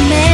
me.